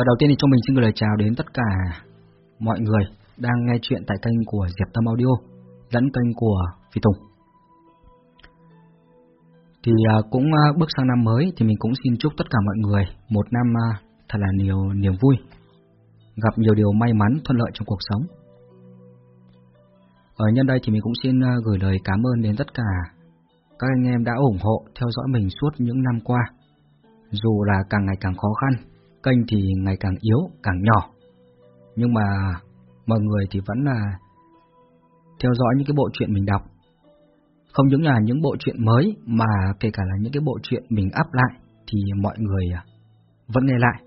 và đầu tiên thì cho mình xin gửi lời chào đến tất cả mọi người đang nghe chuyện tại kênh của Diệp Tâm Audio, dẫn kênh của Phi Tùng. Thì à, cũng à, bước sang năm mới thì mình cũng xin chúc tất cả mọi người một năm à, thật là nhiều niềm vui, gặp nhiều điều may mắn thuận lợi trong cuộc sống. Ở nhân đây thì mình cũng xin gửi lời cảm ơn đến tất cả các anh em đã ủng hộ theo dõi mình suốt những năm qua. Dù là càng ngày càng khó khăn, kênh thì ngày càng yếu, càng nhỏ. Nhưng mà mọi người thì vẫn là theo dõi những cái bộ truyện mình đọc. Không những là những bộ truyện mới mà kể cả là những cái bộ truyện mình up lại thì mọi người à, vẫn nghe lại.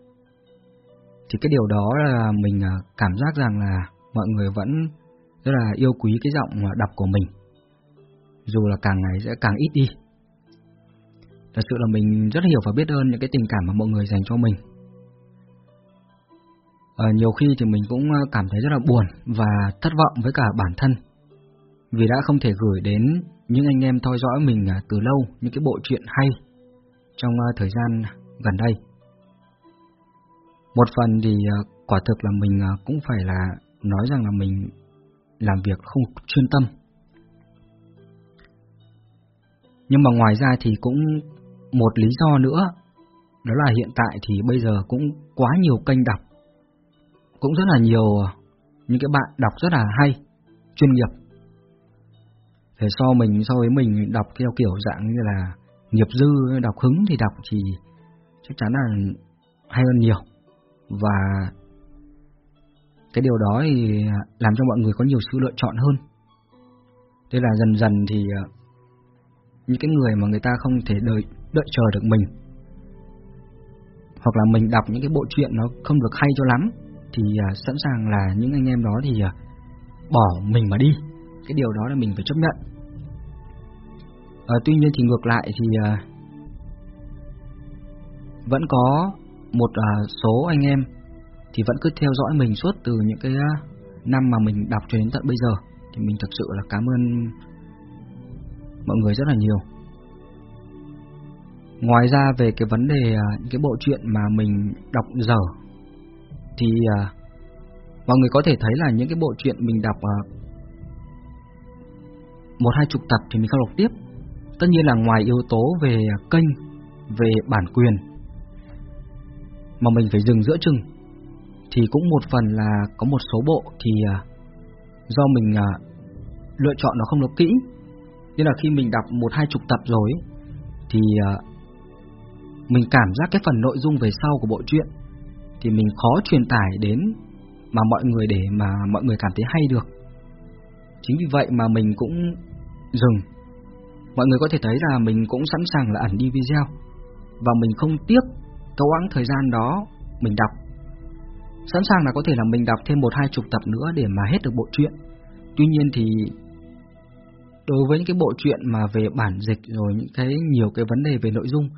Thì cái điều đó là mình à, cảm giác rằng là mọi người vẫn rất là yêu quý cái giọng à, đọc của mình. Dù là càng ngày sẽ càng ít đi. Thật sự là mình rất hiểu và biết ơn những cái tình cảm mà mọi người dành cho mình à, nhiều khi thì mình cũng ờ, cảm thấy rất là buồn và thất vọng với cả bản thân vì đã không thể gửi đến những anh em theo dõi mình ờ, từ lâu những cái bộ truyện hay trong thời gian gần đây. Một phần thì quả thực là mình cũng phải là nói rằng là mình làm việc không chuyên tâm. Nhưng mà ngoài ra thì cũng một lý do nữa, đó là hiện tại thì bây giờ cũng quá nhiều kênh đọc cũng rất là nhiều à, những cái bạn đọc rất là hay, chuyên nghiệp. Thế so mình so với mình đọc theo kiểu dạng như là nghiệp dư, đọc hứng thì đọc thì chắc chắn là hay hơn nhiều. Và cái điều đó thì làm cho mọi người có nhiều sự lựa chọn hơn. Thế là dần dần thì à, những cái người mà người ta không thể đợi đợi chờ được mình hoặc là mình đọc những cái bộ truyện nó không được hay cho lắm thì à, sẵn sàng là những anh em đó thì à, bỏ mình mà đi. Cái điều đó là mình phải chấp nhận. À, tuy nhiên thì ngược lại thì à, vẫn có một à, số anh em thì vẫn cứ theo dõi mình suốt từ những cái à, năm mà mình đọc cho đến tận bây giờ thì mình thật sự là cảm ơn mọi người rất là nhiều. Ngoài ra về cái vấn đề những cái bộ truyện mà mình đọc dở thì à, mọi người có thể thấy là những cái bộ truyện mình đọc à, một hai chục tập thì mình không đọc tiếp. Tất nhiên là ngoài yếu tố về kênh, về bản quyền mà mình phải dừng giữa chừng thì cũng một phần là có một số bộ thì à, do mình à, lựa chọn nó không được kỹ nên là khi mình đọc một hai chục tập rồi thì à, mình cảm giác cái phần nội dung về sau của bộ truyện thì mình khó truyền tải đến mà mọi người để mà mọi người cảm thấy hay được. Chính vì vậy mà mình cũng dừng. Mọi người có thể thấy là mình cũng sẵn sàng là ẩn đi video và mình không tiếc cái quãng thời gian đó mình đọc. Sẵn sàng là có thể là mình đọc thêm một hai chục tập nữa để mà hết được bộ truyện. Tuy nhiên thì đối với những cái bộ truyện mà về bản dịch rồi những cái nhiều cái vấn đề về nội dung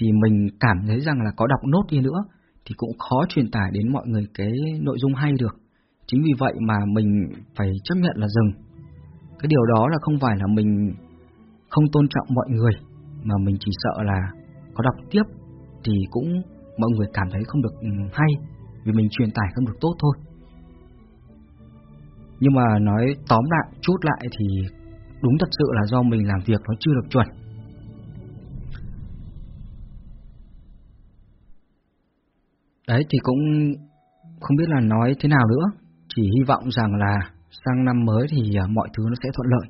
thì mình cảm thấy rằng là có đọc nốt đi nữa thì cũng khó truyền tải đến mọi người cái nội dung hay được. Chính vì vậy mà mình phải chấp nhận là dừng. Cái điều đó là không phải là mình không tôn trọng mọi người, mà mình chỉ sợ là có đọc tiếp thì cũng mọi người cảm thấy không được ừ, hay vì mình truyền tải không được tốt thôi. Nhưng mà nói tóm lại, chút lại thì đúng thật sự là do mình làm việc nó chưa được chuẩn. Đấy thì cũng không biết là nói thế nào nữa, chỉ hy vọng rằng là sang năm mới thì à, mọi thứ nó sẽ thuận lợi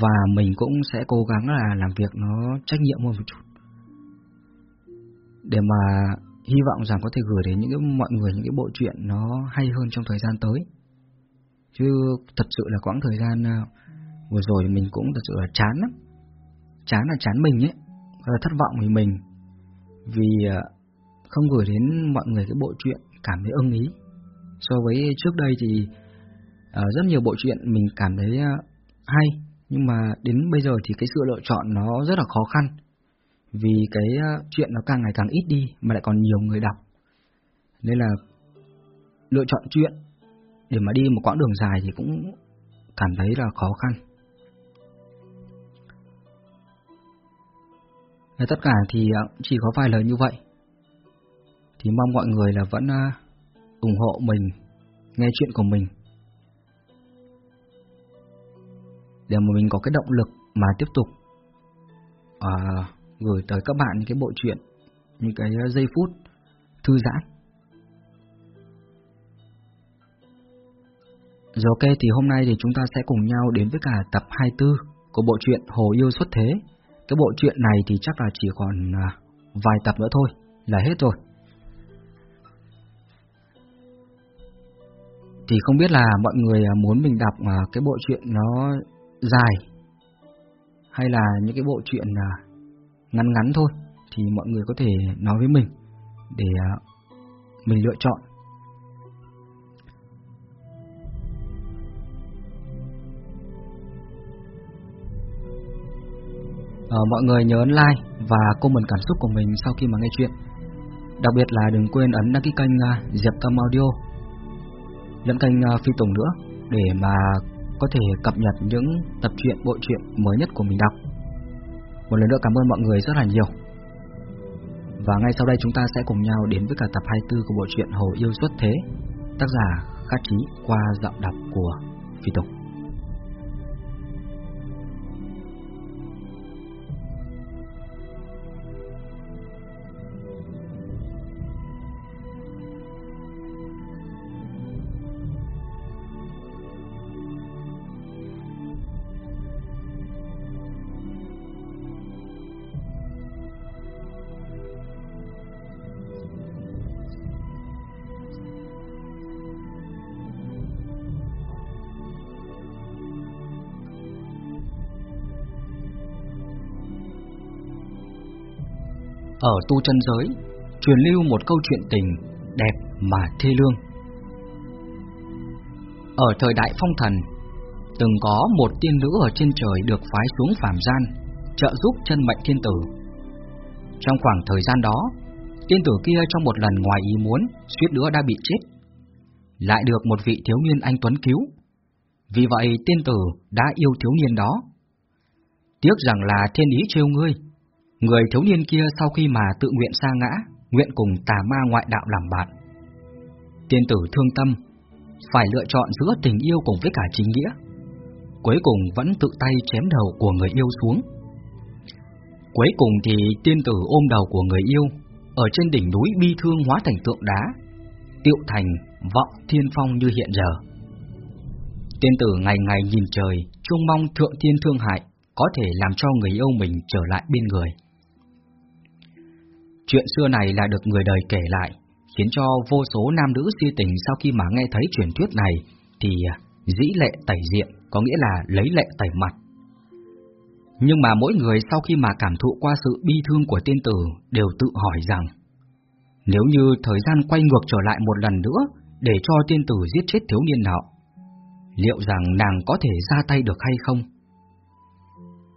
và mình cũng sẽ cố gắng là làm việc nó trách nhiệm hơn một chút. Để mà hy vọng rằng có thể gửi đến những cái mọi người những cái bộ truyện nó hay hơn trong thời gian tới. Chứ thật sự là quãng thời gian à, vừa rồi mình cũng thật sự là chán lắm. Chán là chán mình ấy, thất vọng vì mình. Vì à, không gửi đến mọi người cái bộ truyện cảm thấy ưng ý. So với trước đây thì uh, rất nhiều bộ truyện mình cảm thấy uh, hay, nhưng mà đến bây giờ thì cái sự lựa chọn nó rất là khó khăn. Vì cái uh, chuyện nó càng ngày càng ít đi mà lại còn nhiều người đọc. Nên là lựa chọn chuyện để mà đi một quãng đường dài thì cũng cảm thấy là khó khăn. Tất cả thì chỉ có vài lời như vậy thì mong mọi người là vẫn à, ủng hộ mình, nghe chuyện của mình. Để mà mình có cái động lực mà tiếp tục à, gửi tới các bạn những cái bộ truyện, những cái à, giây phút thư giãn. Rồi ok thì hôm nay thì chúng ta sẽ cùng nhau đến với cả tập 24 của bộ truyện Hồ Yêu Xuất Thế. Cái bộ truyện này thì chắc là chỉ còn à, vài tập nữa thôi là hết rồi. Thì không biết là mọi người à, muốn mình đọc à, cái bộ truyện nó dài hay là những cái bộ truyện à, ngắn ngắn thôi thì mọi người có thể nói với mình để mình lựa chọn. À, mọi người nhớ ấn like và comment cảm xúc của mình sau khi mà nghe chuyện. Đặc biệt là đừng quên ấn đăng ký kênh uh, Diệp Tâm Audio lẫn kênh à, Phi Tùng nữa để mà có thể cập nhật những tập truyện bộ truyện mới nhất của mình đọc. Một lần nữa cảm ơn mọi người rất là nhiều. Và ngay sau đây chúng ta sẽ cùng nhau đến với cả tập 24 của bộ truyện Hồ Yêu Xuất Thế, tác giả Khát Trí qua giọng đọc của Phi Tùng. Ở tu chân giới, truyền lưu một câu chuyện tình đẹp mà thê lương. Ở thời đại phong thần, từng có một tiên nữ ở trên trời được phái xuống phàm gian, trợ giúp chân mệnh thiên tử. Trong khoảng thời gian đó, tiên tử kia trong một lần ngoài ý muốn, suýt nữa đã bị chết. Lại được một vị thiếu niên anh Tuấn cứu. Vì vậy tiên tử đã yêu thiếu niên đó. Tiếc rằng là thiên ý trêu ngươi, Người thiếu niên kia sau khi mà tự nguyện sa ngã, nguyện cùng tà ma ngoại đạo làm bạn. Tiên tử thương tâm, phải lựa chọn giữa tình yêu cùng với cả chính nghĩa. Cuối cùng vẫn tự tay chém đầu của người yêu xuống. Cuối cùng thì tiên tử ôm đầu của người yêu, ở trên đỉnh núi bi thương hóa thành tượng đá, tiệu thành vọng thiên phong như hiện giờ. Tiên tử ngày ngày nhìn trời, trông mong thượng thiên thương hại, có thể làm cho người yêu mình trở lại bên người. Chuyện xưa này là được người đời kể lại, khiến cho vô số nam nữ si tình sau khi mà nghe thấy truyền thuyết này thì à, dĩ lệ tẩy diện, có nghĩa là lấy lệ tẩy mặt. Nhưng mà mỗi người sau khi mà cảm thụ qua sự bi thương của tiên tử đều tự hỏi rằng nếu như thời gian quay ngược trở lại một lần nữa để cho tiên tử giết chết thiếu niên nọ, liệu rằng nàng có thể ra tay được hay không?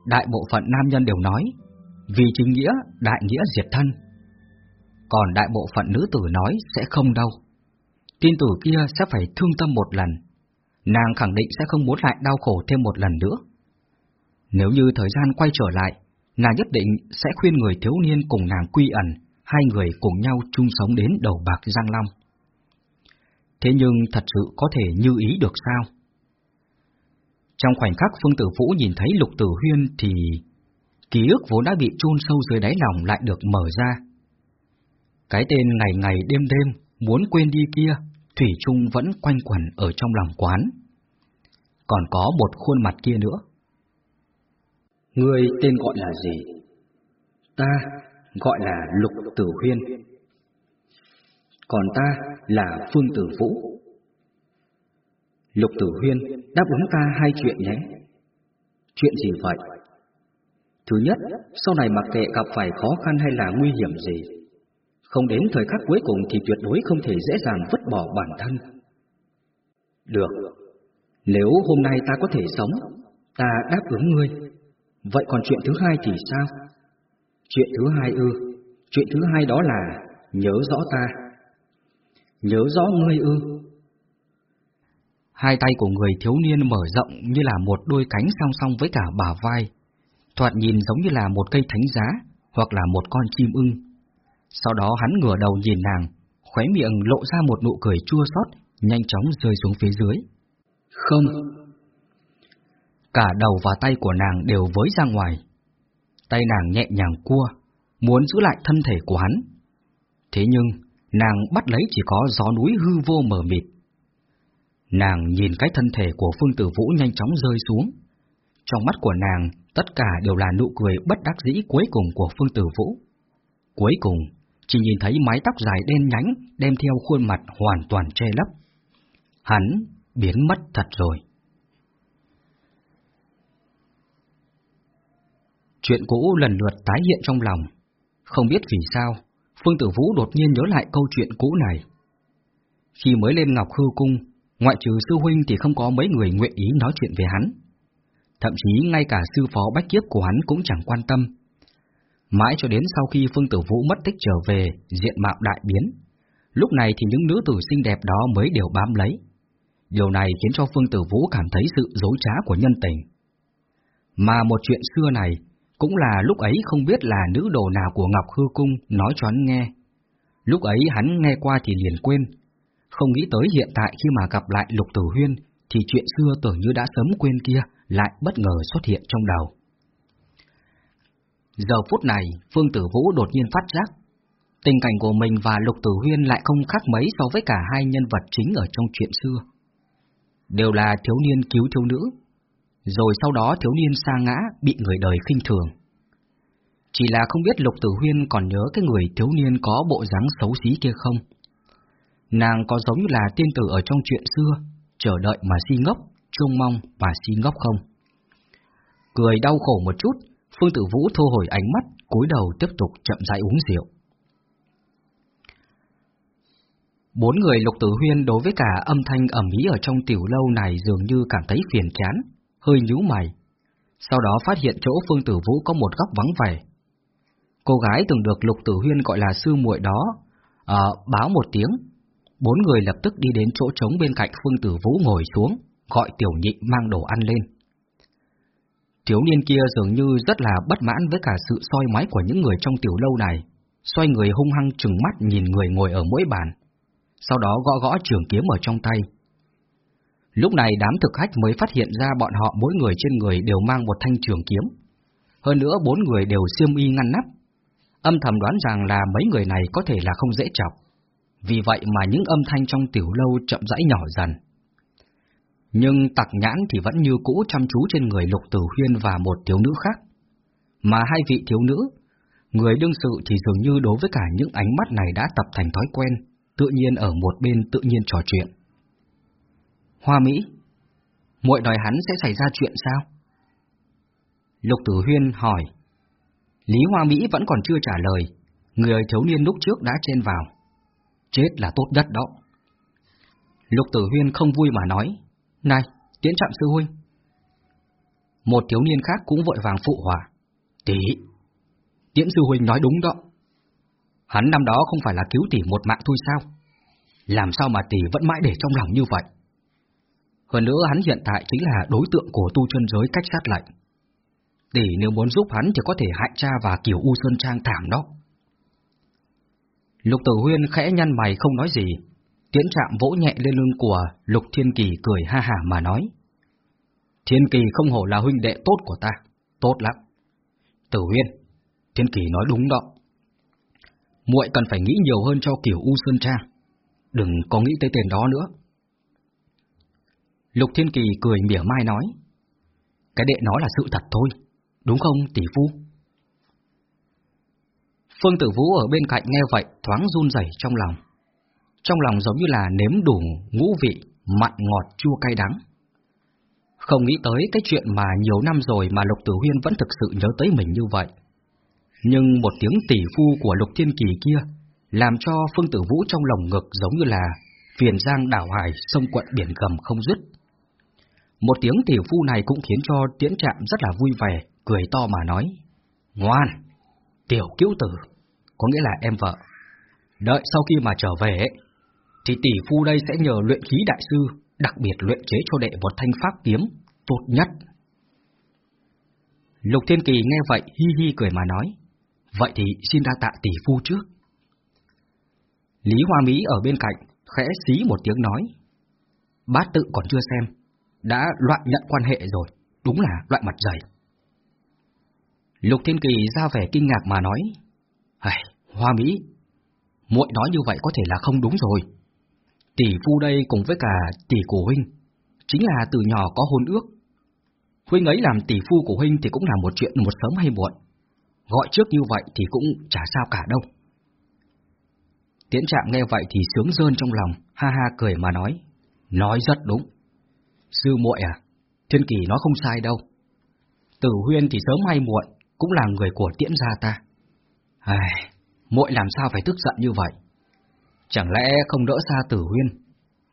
Đại bộ phận nam nhân đều nói, vì chính nghĩa, đại nghĩa diệt thân, còn đại bộ phận nữ tử nói sẽ không đâu. Tin tử kia sẽ phải thương tâm một lần, nàng khẳng định sẽ không muốn lại đau khổ thêm một lần nữa. Nếu như thời gian quay trở lại, nàng nhất định sẽ khuyên người thiếu niên cùng nàng quy ẩn, hai người cùng nhau chung sống đến đầu bạc Giang Long. Thế nhưng thật sự có thể như ý được sao? Trong khoảnh khắc Phương Tử Vũ nhìn thấy Lục Tử Huyên thì ký ức vốn đã bị chôn sâu dưới đáy lòng lại được mở ra. Cái tên ngày ngày đêm đêm muốn quên đi kia, Thủy Trung vẫn quanh quẩn ở trong lòng quán. Còn có một khuôn mặt kia nữa. Người tên gọi là gì? Ta gọi là Lục Tử Huyên. Còn ta là Phương Tử Vũ. Lục Tử Huyên đáp ứng ta hai chuyện nhé. Chuyện gì vậy? Thứ nhất, sau này mặc kệ gặp phải khó khăn hay là nguy hiểm gì, không đến thời khắc cuối cùng thì tuyệt đối không thể dễ dàng vứt bỏ bản thân. Được, nếu hôm nay ta có thể sống, ta đáp ứng ngươi. Vậy còn chuyện thứ hai thì sao? Chuyện thứ hai ư, chuyện thứ hai đó là nhớ rõ ta. Nhớ rõ ngươi ư. Hai tay của người thiếu niên mở rộng như là một đôi cánh song song với cả bả vai, thoạt nhìn giống như là một cây thánh giá hoặc là một con chim ưng sau đó hắn ngửa đầu nhìn nàng, khóe miệng lộ ra một nụ cười chua xót, nhanh chóng rơi xuống phía dưới. Không. Cả đầu và tay của nàng đều với ra ngoài. Tay nàng nhẹ nhàng cua, muốn giữ lại thân thể của hắn. Thế nhưng, nàng bắt lấy chỉ có gió núi hư vô mờ mịt. Nàng nhìn cái thân thể của Phương Tử Vũ nhanh chóng rơi xuống. Trong mắt của nàng, tất cả đều là nụ cười bất đắc dĩ cuối cùng của Phương Tử Vũ. Cuối cùng, chỉ nhìn thấy mái tóc dài đen nhánh đem theo khuôn mặt hoàn toàn che lấp. Hắn biến mất thật rồi. Chuyện cũ lần lượt tái hiện trong lòng. Không biết vì sao, Phương Tử Vũ đột nhiên nhớ lại câu chuyện cũ này. Khi mới lên Ngọc Hư Cung, ngoại trừ sư huynh thì không có mấy người nguyện ý nói chuyện về hắn. Thậm chí ngay cả sư phó bách kiếp của hắn cũng chẳng quan tâm. Mãi cho đến sau khi Phương Tử Vũ mất tích trở về, diện mạo đại biến. Lúc này thì những nữ tử xinh đẹp đó mới đều bám lấy. Điều này khiến cho Phương Tử Vũ cảm thấy sự dối trá của nhân tình. Mà một chuyện xưa này cũng là lúc ấy không biết là nữ đồ nào của Ngọc Hư Cung nói cho hắn nghe. Lúc ấy hắn nghe qua thì liền quên, không nghĩ tới hiện tại khi mà gặp lại Lục Tử Huyên thì chuyện xưa tưởng như đã sớm quên kia lại bất ngờ xuất hiện trong đầu. Giờ phút này, Phương Tử Vũ đột nhiên phát giác, tình cảnh của mình và Lục Tử Huyên lại không khác mấy so với cả hai nhân vật chính ở trong chuyện xưa. Đều là thiếu niên cứu thiếu nữ, rồi sau đó thiếu niên sa ngã bị người đời khinh thường. Chỉ là không biết Lục Tử Huyên còn nhớ cái người thiếu niên có bộ dáng xấu xí kia không? Nàng có giống như là tiên tử ở trong chuyện xưa, chờ đợi mà si ngốc, trông mong và si ngốc không? Cười đau khổ một chút, Phương Tử Vũ thu hồi ánh mắt, cúi đầu tiếp tục chậm rãi uống rượu. Bốn người Lục Tử Huyên đối với cả âm thanh ẩm ý ở trong tiểu lâu này dường như cảm thấy phiền chán, hơi nhíu mày. Sau đó phát hiện chỗ Phương Tử Vũ có một góc vắng vẻ. Cô gái từng được Lục Tử Huyên gọi là sư muội đó, à, báo một tiếng. Bốn người lập tức đi đến chỗ trống bên cạnh Phương Tử Vũ ngồi xuống, gọi tiểu nhị mang đồ ăn lên. Thiếu niên kia dường như rất là bất mãn với cả sự soi mói của những người trong tiểu lâu này, xoay người hung hăng trừng mắt nhìn người ngồi ở mỗi bàn, sau đó gõ gõ trường kiếm ở trong tay. Lúc này đám thực khách mới phát hiện ra bọn họ mỗi người trên người đều mang một thanh trường kiếm. Hơn nữa bốn người đều xiêm y ngăn nắp. Âm thầm đoán rằng là mấy người này có thể là không dễ chọc. Vì vậy mà những âm thanh trong tiểu lâu chậm rãi nhỏ dần. Nhưng tặc nhãn thì vẫn như cũ chăm chú trên người Lục Tử Huyên và một thiếu nữ khác. Mà hai vị thiếu nữ, người đương sự thì dường như đối với cả những ánh mắt này đã tập thành thói quen, tự nhiên ở một bên tự nhiên trò chuyện. Hoa Mỹ, muội đòi hắn sẽ xảy ra chuyện sao? Lục Tử Huyên hỏi. Lý Hoa Mỹ vẫn còn chưa trả lời, người thiếu niên lúc trước đã chen vào. Chết là tốt đất đó. Lục Tử Huyên không vui mà nói, này, tiễn trạm sư huynh. Một thiếu niên khác cũng vội vàng phụ hỏa. Tỷ, tiễn sư huynh nói đúng đó. Hắn năm đó không phải là cứu tỷ một mạng thôi sao? Làm sao mà tỷ vẫn mãi để trong lòng như vậy? Hơn nữa hắn hiện tại chính là đối tượng của tu chân giới cách sát lệnh. Tỷ nếu muốn giúp hắn thì có thể hại cha và kiểu U Sơn Trang thảm đó. Lục Tử Huyên khẽ nhăn mày không nói gì, Tiễn chạm vỗ nhẹ lên lưng của Lục Thiên Kỳ cười ha hả mà nói. Thiên Kỳ không hổ là huynh đệ tốt của ta, tốt lắm. Tử Huyên, Thiên Kỳ nói đúng đó. muội cần phải nghĩ nhiều hơn cho kiểu U Sơn Trang, đừng có nghĩ tới tiền đó nữa. Lục Thiên Kỳ cười mỉa mai nói, cái đệ nói là sự thật thôi, đúng không tỷ phu? Phương Tử Vũ ở bên cạnh nghe vậy thoáng run rẩy trong lòng trong lòng giống như là nếm đủ ngũ vị, mặn ngọt chua cay đắng. Không nghĩ tới cái chuyện mà nhiều năm rồi mà Lục Tử Huyên vẫn thực sự nhớ tới mình như vậy. Nhưng một tiếng tỷ phu của Lục Thiên Kỳ kia làm cho Phương Tử Vũ trong lòng ngực giống như là phiền giang đảo hải sông quận biển gầm không dứt. Một tiếng tỷ phu này cũng khiến cho Tiễn Trạm rất là vui vẻ, cười to mà nói, Ngoan, tiểu cứu tử, có nghĩa là em vợ. Đợi sau khi mà trở về thì tỷ phu đây sẽ nhờ luyện khí đại sư, đặc biệt luyện chế cho đệ một thanh pháp kiếm, tốt nhất. Lục Thiên Kỳ nghe vậy hi hi cười mà nói, vậy thì xin đa tạ tỷ phu trước, Lý Hoa Mỹ ở bên cạnh, khẽ xí một tiếng nói. Bát tự còn chưa xem, đã loại nhận quan hệ rồi, đúng là loại mặt dày. Lục Thiên Kỳ ra vẻ kinh ngạc mà nói, Hầy, Hoa Mỹ, muội nói như vậy có thể là không đúng rồi. Tỷ phu đây cùng với cả tỷ của huynh, chính là từ nhỏ có hôn ước. Huynh ấy làm tỷ phu của huynh thì cũng là một chuyện một sớm hay muộn. Gọi trước như vậy thì cũng chả sao cả đâu. Tiễn trạm nghe vậy thì sướng rơn trong lòng, ha ha cười mà nói. Nói rất đúng. Sư muội à, Thiên Kỳ nói không sai đâu. Tử Huyên thì sớm hay muộn, cũng là người của tiễn gia ta. Ai, muội làm sao phải tức giận như vậy? Chẳng lẽ không đỡ xa Tử Huyên,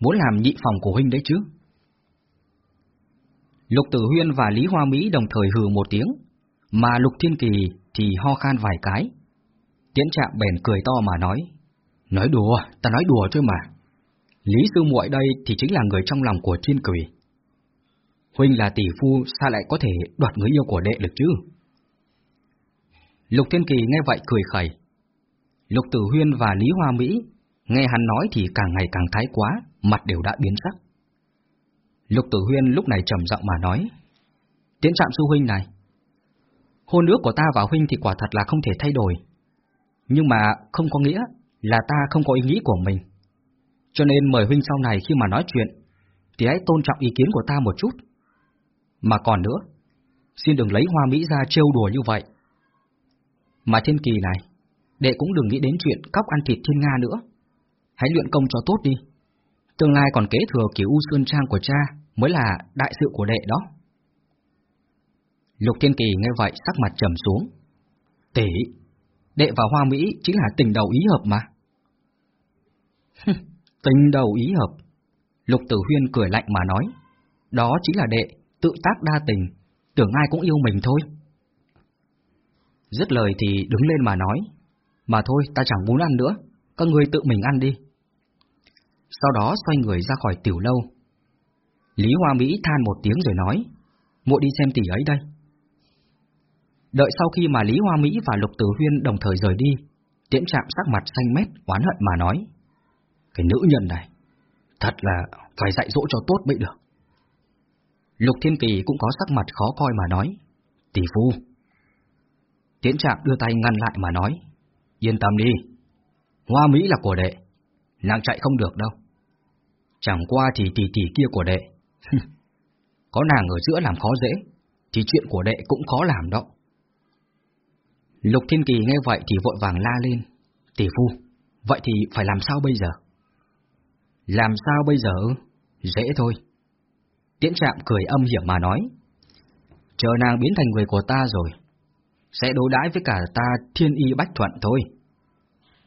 muốn làm nhị phòng của huynh đấy chứ? Lục Tử Huyên và Lý Hoa Mỹ đồng thời hừ một tiếng, mà Lục Thiên Kỳ thì ho khan vài cái. Tiễn Trạm bèn cười to mà nói, nói đùa, ta nói đùa thôi mà. Lý Sư muội đây thì chính là người trong lòng của Thiên Kỳ. Huynh là tỷ phu, sao lại có thể đoạt người yêu của đệ được chứ? Lục Thiên Kỳ nghe vậy cười khẩy. Lục Tử Huyên và Lý Hoa Mỹ nghe hắn nói thì càng ngày càng thái quá, mặt đều đã biến sắc. Lục Tử Huyên lúc này trầm giọng mà nói, Tiến trạm sư huynh này, hôn ước của ta và huynh thì quả thật là không thể thay đổi, nhưng mà không có nghĩa là ta không có ý nghĩ của mình. Cho nên mời huynh sau này khi mà nói chuyện, thì hãy tôn trọng ý kiến của ta một chút. Mà còn nữa, xin đừng lấy hoa mỹ ra trêu đùa như vậy. Mà thiên kỳ này, đệ cũng đừng nghĩ đến chuyện cóc ăn thịt thiên Nga nữa. Hãy luyện công cho tốt đi. Tương lai còn kế thừa kiểu U Sơn Trang của cha mới là đại sự của đệ đó. Lục Thiên Kỳ nghe vậy sắc mặt trầm xuống. Tỷ, đệ và Hoa Mỹ chính là tình đầu ý hợp mà. tình đầu ý hợp. Lục Tử Huyên cười lạnh mà nói. Đó chính là đệ, tự tác đa tình, tưởng ai cũng yêu mình thôi. Dứt lời thì đứng lên mà nói. Mà thôi, ta chẳng muốn ăn nữa, các người tự mình ăn đi. Sau đó xoay người ra khỏi tiểu lâu. Lý Hoa Mỹ than một tiếng rồi nói, muội đi xem tỷ ấy đây. Đợi sau khi mà Lý Hoa Mỹ và Lục Tử Huyên đồng thời rời đi, tiễn trạm sắc mặt xanh mét, oán hận mà nói. Cái nữ nhân này, thật là phải dạy dỗ cho tốt mới được. Lục Thiên Kỳ cũng có sắc mặt khó coi mà nói, tỷ phu. Tiễn trạm đưa tay ngăn lại mà nói, yên tâm đi, Hoa Mỹ là của đệ, nàng chạy không được đâu. Chẳng qua thì tỷ tỷ kia của đệ, có nàng ở giữa làm khó dễ, thì chuyện của đệ cũng khó làm đó. Lục Thiên Kỳ nghe vậy thì vội vàng la lên, tỷ phu, vậy thì phải làm sao bây giờ? Làm sao bây giờ? Dễ thôi. Tiễn trạm cười âm hiểm mà nói, chờ nàng biến thành người của ta rồi, sẽ đối đãi với cả ta thiên y bách thuận thôi.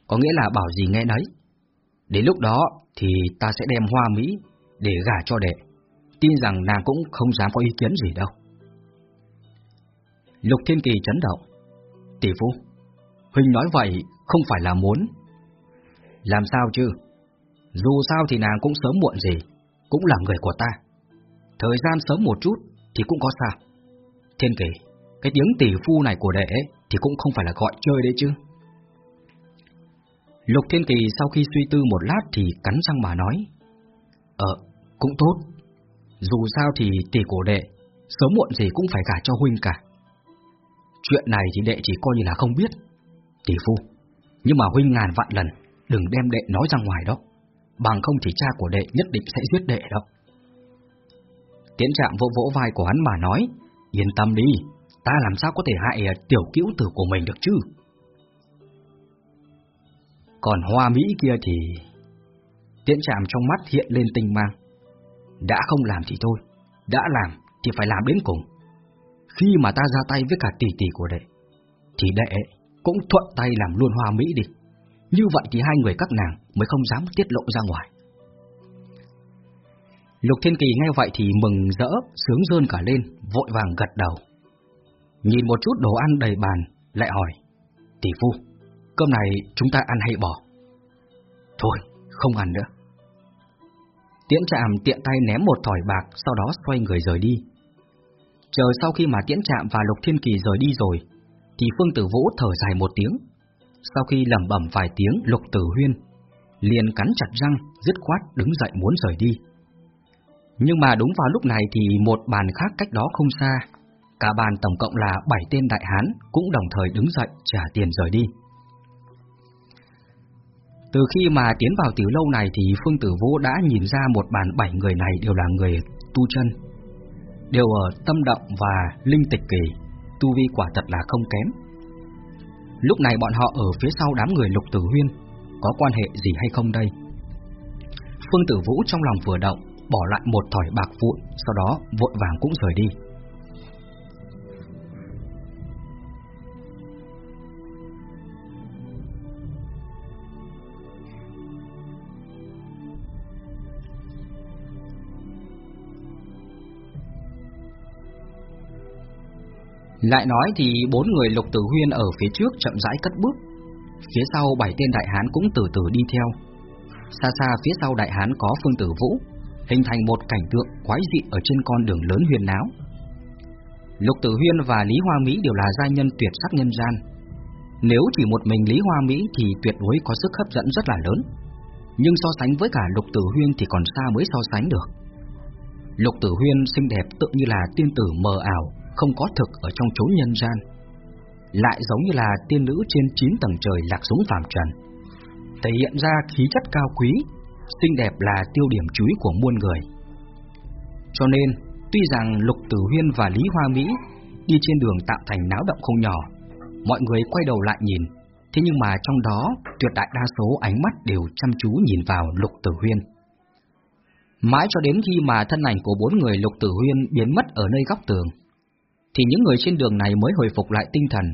Có nghĩa là bảo gì nghe nấy. Đến lúc đó thì ta sẽ đem hoa Mỹ để gả cho đệ. Tin rằng nàng cũng không dám có ý kiến gì đâu. Lục Thiên Kỳ chấn động. Tỷ phu, Huynh nói vậy không phải là muốn. Làm sao chứ? Dù sao thì nàng cũng sớm muộn gì, cũng là người của ta. Thời gian sớm một chút thì cũng có sao. Thiên Kỳ, cái tiếng tỷ phu này của đệ thì cũng không phải là gọi chơi đấy chứ. Lục Thiên Kỳ sau khi suy tư một lát thì cắn răng mà nói. Ờ, cũng tốt. Dù sao thì tỷ cổ đệ, sớm muộn gì cũng phải gả cho huynh cả. Chuyện này thì đệ chỉ coi như là không biết. Tỷ phu, nhưng mà huynh ngàn vạn lần, đừng đem đệ nói ra ngoài đó. Bằng không thì cha của đệ nhất định sẽ giết đệ đó. Tiến trạm vỗ vỗ vai của hắn mà nói, yên tâm đi, ta làm sao có thể hại ờ, tiểu cữu tử của mình được chứ? Còn hoa mỹ kia thì... Tiễn trạm trong mắt hiện lên tinh mang. Đã không làm thì thôi, đã làm thì phải làm đến cùng. Khi mà ta ra tay với cả tỷ tỷ của đệ, thì đệ cũng thuận tay làm luôn hoa mỹ đi. Như vậy thì hai người các nàng mới không dám tiết lộ ra ngoài. Lục Thiên Kỳ nghe vậy thì mừng rỡ, sướng rơn cả lên, vội vàng gật đầu. Nhìn một chút đồ ăn đầy bàn, lại hỏi, tỷ phu, Cơm này chúng ta ăn hay bỏ? Thôi, không ăn nữa. Tiễn trạm tiện tay ném một thỏi bạc, sau đó xoay người rời đi. Chờ sau khi mà tiễn trạm và Lục Thiên Kỳ rời đi rồi, thì Phương Tử Vũ thở dài một tiếng. Sau khi lẩm bẩm vài tiếng Lục Tử Huyên, liền cắn chặt răng, dứt khoát đứng dậy muốn rời đi. Nhưng mà đúng vào lúc này thì một bàn khác cách đó không xa, cả bàn tổng cộng là bảy tên đại hán cũng đồng thời đứng dậy trả tiền rời đi. Từ khi mà tiến vào tiểu lâu này thì Phương Tử Vũ đã nhìn ra một bàn bảy người này đều là người tu chân, đều ở tâm động và linh tịch kỳ, tu vi quả thật là không kém. Lúc này bọn họ ở phía sau đám người Lục Tử Huyên, có quan hệ gì hay không đây? Phương Tử Vũ trong lòng vừa động, bỏ lại một thỏi bạc vụn, sau đó vội vàng cũng rời đi. Lại nói thì bốn người lục tử huyên ở phía trước chậm rãi cất bước, phía sau bảy tên đại hán cũng từ từ đi theo. Xa xa phía sau đại hán có phương tử vũ, hình thành một cảnh tượng quái dị ở trên con đường lớn huyền náo. Lục Tử Huyên và Lý Hoa Mỹ đều là giai nhân tuyệt sắc nhân gian. Nếu chỉ một mình Lý Hoa Mỹ thì tuyệt đối có sức hấp dẫn rất là lớn. Nhưng so sánh với cả Lục Tử Huyên thì còn xa mới so sánh được. Lục Tử Huyên xinh đẹp tự như là tiên tử mờ ảo, không có thực ở trong chốn nhân gian. Lại giống như là tiên nữ trên chín tầng trời lạc xuống phàm trần. Thể hiện ra khí chất cao quý, xinh đẹp là tiêu điểm chú ý của muôn người. Cho nên, tuy rằng Lục Tử Huyên và Lý Hoa Mỹ đi trên đường tạo thành náo động không nhỏ, mọi người quay đầu lại nhìn, thế nhưng mà trong đó tuyệt đại đa số ánh mắt đều chăm chú nhìn vào Lục Tử Huyên. Mãi cho đến khi mà thân ảnh của bốn người Lục Tử Huyên biến mất ở nơi góc tường, thì những người trên đường này mới hồi phục lại tinh thần,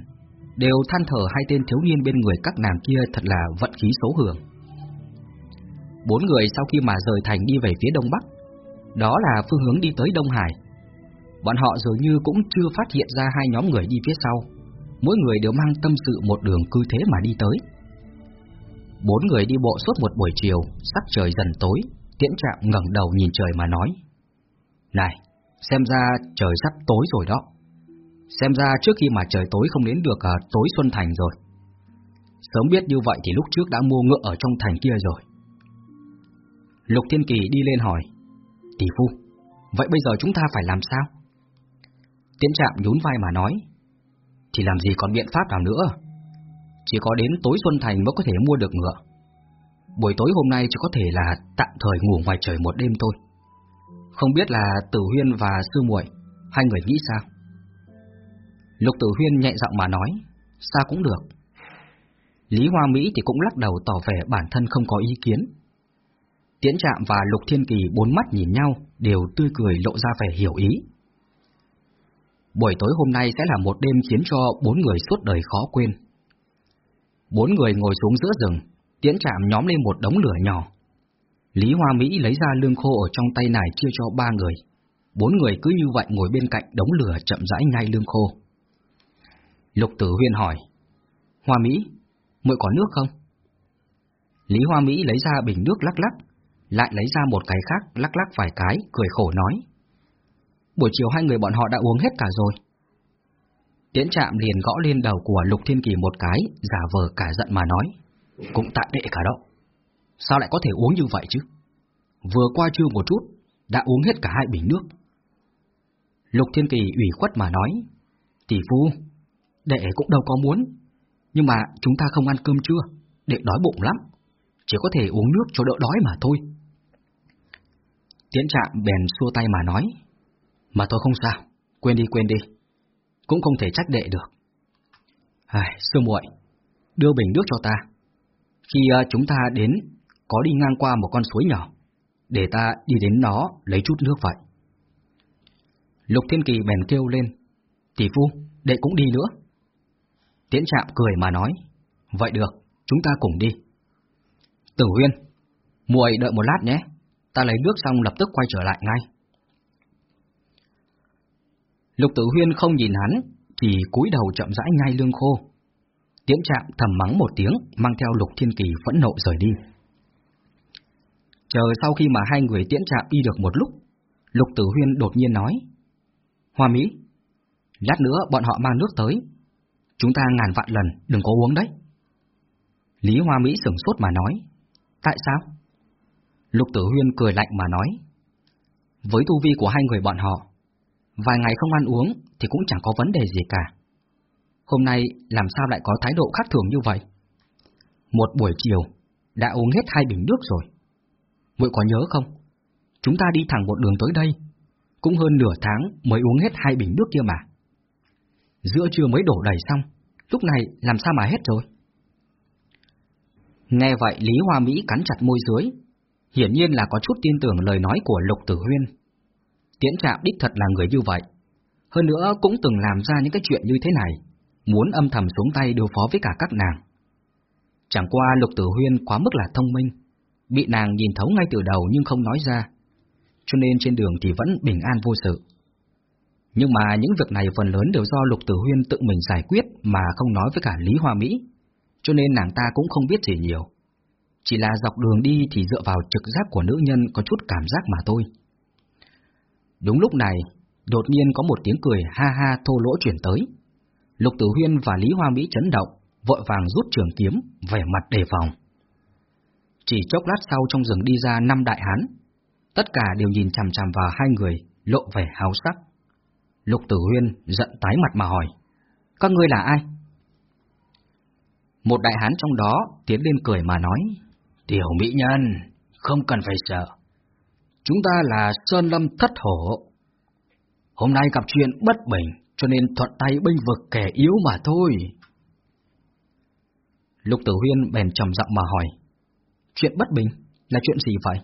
đều than thở hai tên thiếu niên bên người các nàng kia thật là vận khí xấu hưởng. Bốn người sau khi mà rời thành đi về phía đông bắc, đó là phương hướng đi tới Đông Hải. Bọn họ dường như cũng chưa phát hiện ra hai nhóm người đi phía sau, mỗi người đều mang tâm sự một đường cư thế mà đi tới. Bốn người đi bộ suốt một buổi chiều, sắc trời dần tối, tiễn trạm ngẩng đầu nhìn trời mà nói. Này, xem ra trời sắp tối rồi đó. Xem ra trước khi mà trời tối không đến được à, tối Xuân Thành rồi. Sớm biết như vậy thì lúc trước đã mua ngựa ở trong thành kia rồi. Lục Thiên Kỳ đi lên hỏi. Tỷ phu, vậy bây giờ chúng ta phải làm sao? Tiến trạm nhún vai mà nói. Thì làm gì còn biện pháp nào nữa? Chỉ có đến tối Xuân Thành mới có thể mua được ngựa. Buổi tối hôm nay chỉ có thể là tạm thời ngủ ngoài trời một đêm thôi. Không biết là Tử Huyên và Sư muội hai người nghĩ sao? Lục Tử Huyên nhẹ giọng mà nói, sao cũng được. Lý Hoa Mỹ thì cũng lắc đầu tỏ vẻ bản thân không có ý kiến. Tiễn Trạm và Lục Thiên Kỳ bốn mắt nhìn nhau, đều tươi cười lộ ra vẻ hiểu ý. Buổi tối hôm nay sẽ là một đêm khiến cho bốn người suốt đời khó quên. Bốn người ngồi xuống giữa rừng, Tiễn Trạm nhóm lên một đống lửa nhỏ. Lý Hoa Mỹ lấy ra lương khô ở trong tay này chia cho ba người. Bốn người cứ như vậy ngồi bên cạnh đống lửa chậm rãi nhai lương khô. Lục Tử Huyên hỏi, Hoa Mỹ, muội có nước không? Lý Hoa Mỹ lấy ra bình nước lắc lắc, lại lấy ra một cái khác lắc lắc vài cái, cười khổ nói. Buổi chiều hai người bọn họ đã uống hết cả rồi. Tiễn Trạm liền gõ lên đầu của Lục Thiên Kỳ một cái, giả vờ cả giận mà nói. Cũng tại đệ cả đó. Sao lại có thể uống như vậy chứ? Vừa qua trưa một chút, đã uống hết cả hai bình nước. Lục Thiên Kỳ ủy khuất mà nói. Tỷ phu, đệ cũng đâu có muốn. Nhưng mà chúng ta không ăn cơm trưa, đệ đói bụng lắm. Chỉ có thể uống nước cho đỡ đói mà thôi. Tiến trạm bèn xua tay mà nói. Mà tôi không sao, quên đi quên đi. Cũng không thể trách đệ được. Ai, sư muội, đưa bình nước cho ta. Khi uh, chúng ta đến, có đi ngang qua một con suối nhỏ, để ta đi đến nó lấy chút nước vậy. Lục Thiên Kỳ bèn kêu lên, tỷ phu, đệ cũng đi nữa. Tiễn Trạm cười mà nói, vậy được, chúng ta cùng đi. Tử Huyên, muội đợi một lát nhé, ta lấy nước xong lập tức quay trở lại ngay. Lục Tử Huyên không nhìn hắn, chỉ cúi đầu chậm rãi nhai lương khô. Tiễn Trạm thầm mắng một tiếng, mang theo Lục Thiên Kỳ phẫn nộ rời đi. Chờ sau khi mà hai người tiễn Trạm đi được một lúc, Lục Tử Huyên đột nhiên nói, Hoa Mỹ, lát nữa bọn họ mang nước tới, chúng ta ngàn vạn lần đừng có uống đấy. Lý Hoa Mỹ sửng sốt mà nói, Tại sao? Lục Tử Huyên cười lạnh mà nói. Với tu vi của hai người bọn họ, vài ngày không ăn uống thì cũng chẳng có vấn đề gì cả. Hôm nay làm sao lại có thái độ khác thường như vậy? Một buổi chiều, đã uống hết hai bình nước rồi. Muội có nhớ không? Chúng ta đi thẳng một đường tới đây, cũng hơn nửa tháng mới uống hết hai bình nước kia mà. Giữa trưa mới đổ đầy xong, lúc này làm sao mà hết rồi? Nghe vậy Lý Hoa Mỹ cắn chặt môi dưới, hiển nhiên là có chút tin tưởng lời nói của Lục Tử Huyên. Tiễn trạm đích thật là người như vậy, hơn nữa cũng từng làm ra những cái chuyện như thế này, muốn âm thầm xuống tay đối phó với cả các nàng. Chẳng qua Lục Tử Huyên quá mức là thông minh, bị nàng nhìn thấu ngay từ đầu nhưng không nói ra, cho nên trên đường thì vẫn bình an vô sự. Nhưng mà những việc này phần lớn đều do Lục Tử Huyên tự mình giải quyết mà không nói với cả Lý Hoa Mỹ, cho nên nàng ta cũng không biết gì nhiều. Chỉ là dọc đường đi thì dựa vào trực giác của nữ nhân có chút cảm giác mà thôi. Đúng lúc này, đột nhiên có một tiếng cười ha ha thô lỗ chuyển tới. Lục Tử Huyên và Lý Hoa Mỹ chấn động, vội vàng rút trường kiếm, vẻ mặt đề phòng. Chỉ chốc lát sau trong rừng đi ra năm đại hán, tất cả đều nhìn chằm chằm vào hai người, lộ vẻ háo sắc. Lục Tử Huyên giận tái mặt mà hỏi, các ngươi là ai? Một đại hán trong đó tiến lên cười mà nói, tiểu mỹ nhân, không cần phải sợ. Chúng ta là Sơn Lâm Thất Hổ. Hôm nay gặp chuyện bất bình, cho nên thuận tay binh vực kẻ yếu mà thôi. Lục Tử Huyên bèn trầm giọng mà hỏi, chuyện bất bình là chuyện gì vậy?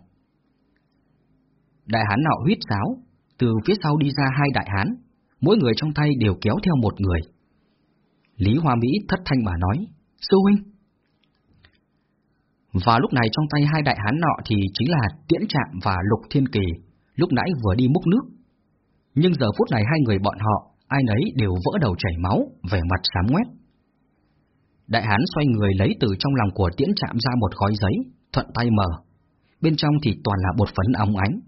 Đại hán nọ huyết sáo, từ phía sau đi ra hai đại hán, mỗi người trong tay đều kéo theo một người. Lý Hoa Mỹ thất thanh mà nói, sư huynh. Và lúc này trong tay hai đại hán nọ thì chính là Tiễn Trạm và Lục Thiên Kỳ, lúc nãy vừa đi múc nước. Nhưng giờ phút này hai người bọn họ, ai nấy đều vỡ đầu chảy máu, vẻ mặt xám ngoét. Đại hán xoay người lấy từ trong lòng của Tiễn Trạm ra một gói giấy, thuận tay mở. Bên trong thì toàn là bột phấn óng ánh.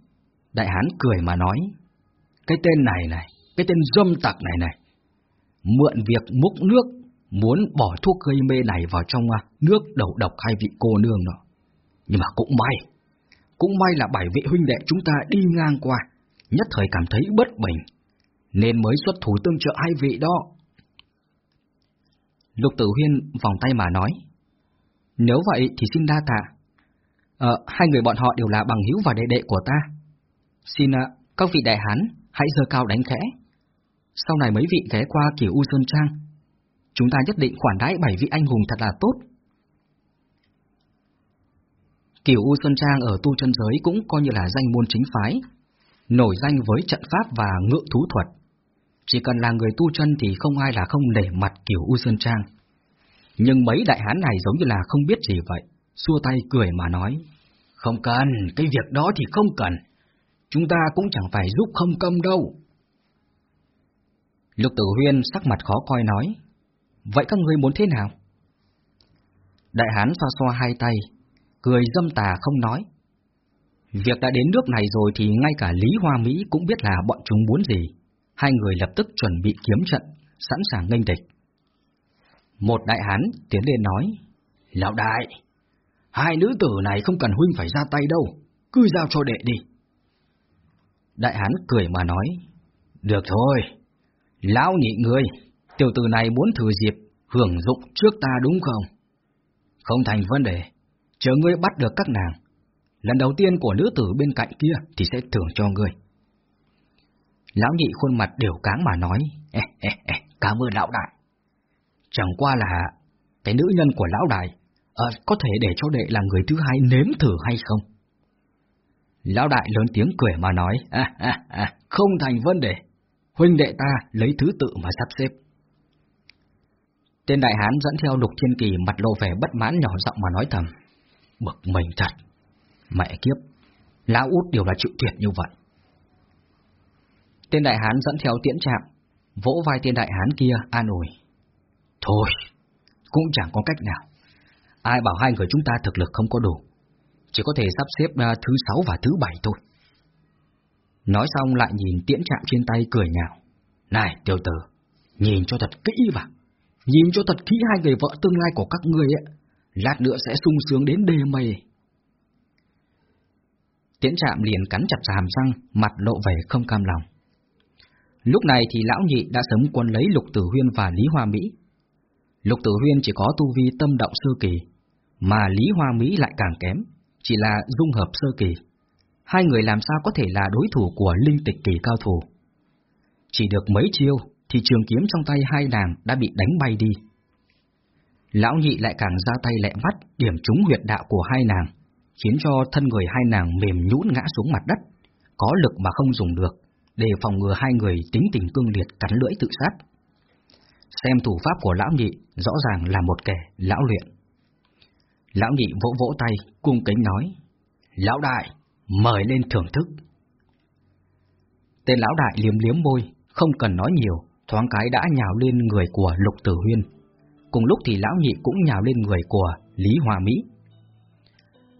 Đại hán cười mà nói, cái tên này này, cái tên dâm tặc này này, mượn việc múc nước muốn bỏ thuốc gây mê này vào trong à, nước đầu độc hai vị cô nương đó. Nhưng mà cũng may, cũng may là bảy vị huynh đệ chúng ta đi ngang qua, nhất thời cảm thấy bất bình, nên mới xuất thủ tương trợ hai vị đó. Lục Tử Huyên vòng tay mà nói, nếu vậy thì xin đa tạ. Ờ, hai người bọn họ đều là bằng hữu và đệ đệ của ta. Xin uh, các vị đại hán hãy giơ cao đánh khẽ. Sau này mấy vị ghé qua kiểu U Sơn Trang Chúng ta nhất định khoản đãi bảy vị anh hùng thật là tốt. Kiểu U Xuân Trang ở tu chân giới cũng coi như là danh môn chính phái, nổi danh với trận pháp và ngự thú thuật. Chỉ cần là người tu chân thì không ai là không để mặt kiểu U Xuân Trang. Nhưng mấy đại hán này giống như là không biết gì vậy, xua tay cười mà nói. Không cần, cái việc đó thì không cần. Chúng ta cũng chẳng phải giúp không câm đâu. Lục Tử Huyên sắc mặt khó coi nói. Vậy các ngươi muốn thế nào? Đại hán xoa xoa hai tay, cười dâm tà không nói. Việc đã đến nước này rồi thì ngay cả Lý Hoa Mỹ cũng biết là bọn chúng muốn gì. Hai người lập tức chuẩn bị kiếm trận, sẵn sàng nghênh địch. Một đại hán tiến lên nói, Lão đại, hai nữ tử này không cần huynh phải ra tay đâu, cứ giao cho đệ đi. Đại hán cười mà nói, Được thôi, lão nhị người Tiểu tử này muốn thử dịp hưởng dụng trước ta đúng không? Không thành vấn đề, chờ ngươi bắt được các nàng. Lần đầu tiên của nữ tử bên cạnh kia thì sẽ thưởng cho ngươi. Lão nhị khuôn mặt đều cáng mà nói, ê, ê, ê, cảm ơn lão đại. Chẳng qua là cái nữ nhân của lão đại à, có thể để cho đệ là người thứ hai nếm thử hay không? Lão đại lớn tiếng cười mà nói, à, à, à, không thành vấn đề. Huynh đệ ta lấy thứ tự mà sắp xếp. Tên đại hán dẫn theo lục thiên kỳ mặt lộ vẻ bất mãn nhỏ giọng mà nói thầm. Bực mình thật. Mẹ kiếp, lão út đều là chịu thiệt như vậy. Tên đại hán dẫn theo tiễn trạm, vỗ vai tên đại hán kia an ủi. Thôi, cũng chẳng có cách nào. Ai bảo hai người chúng ta thực lực không có đủ. Chỉ có thể sắp xếp à, thứ sáu và thứ bảy thôi. Nói xong lại nhìn tiễn trạm trên tay cười nhạo. Này, tiểu tử, nhìn cho thật kỹ vào. Nhìn cho thật kỹ hai người vợ tương lai của các ngươi, ấy, lát nữa sẽ sung sướng đến đê mây. Tiễn Trạm liền cắn chặt hàm răng, mặt lộ vẻ không cam lòng. Lúc này thì lão nhị đã sớm quân lấy Lục Tử Huyên và Lý Hoa Mỹ. Lục Tử Huyên chỉ có tu vi tâm động sơ kỳ, mà Lý Hoa Mỹ lại càng kém, chỉ là dung hợp sơ kỳ. Hai người làm sao có thể là đối thủ của linh tịch kỳ cao thủ. Chỉ được mấy chiêu thì trường kiếm trong tay hai nàng đã bị đánh bay đi. Lão nhị lại càng ra tay lẹ vắt điểm trúng huyệt đạo của hai nàng, khiến cho thân người hai nàng mềm nhũn ngã xuống mặt đất, có lực mà không dùng được, để phòng ngừa hai người tính tình cương liệt cắn lưỡi tự sát. Xem thủ pháp của lão nhị rõ ràng là một kẻ lão luyện. Lão nhị vỗ vỗ tay, cung kính nói, Lão đại, mời lên thưởng thức. Tên lão đại liếm liếm môi, không cần nói nhiều, thoáng cái đã nhào lên người của Lục Tử Huyên. Cùng lúc thì lão nhị cũng nhào lên người của Lý Hòa Mỹ.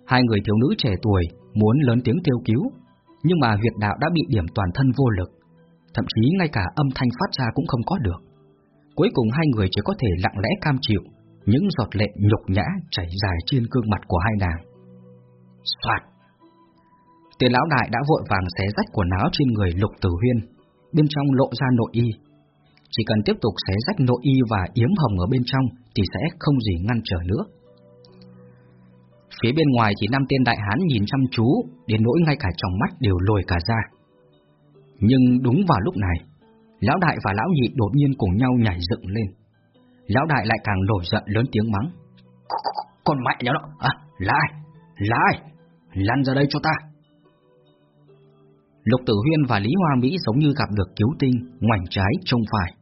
Hai người thiếu nữ trẻ tuổi muốn lớn tiếng kêu cứu, nhưng mà huyệt đạo đã bị điểm toàn thân vô lực, thậm chí ngay cả âm thanh phát ra cũng không có được. Cuối cùng hai người chỉ có thể lặng lẽ cam chịu những giọt lệ nhục nhã chảy dài trên gương mặt của hai nàng. Soạt! Tiền lão đại đã vội vàng xé rách quần áo trên người lục tử huyên, bên trong lộ ra nội y. Chỉ cần tiếp tục xé rách nội y và yếm hồng ở bên trong thì sẽ không gì ngăn trở nữa. Phía bên ngoài thì năm tên đại hán nhìn chăm chú, đến nỗi ngay cả trong mắt đều lồi cả ra. Nhưng đúng vào lúc này, lão đại và lão nhị đột nhiên cùng nhau nhảy dựng lên. Lão đại lại càng nổi giận lớn tiếng mắng. Con mẹ nó đó, à, là ai? Là ai? Lăn ra đây cho ta. Lục Tử Huyên và Lý Hoa Mỹ giống như gặp được cứu tinh, ngoảnh trái trông phải.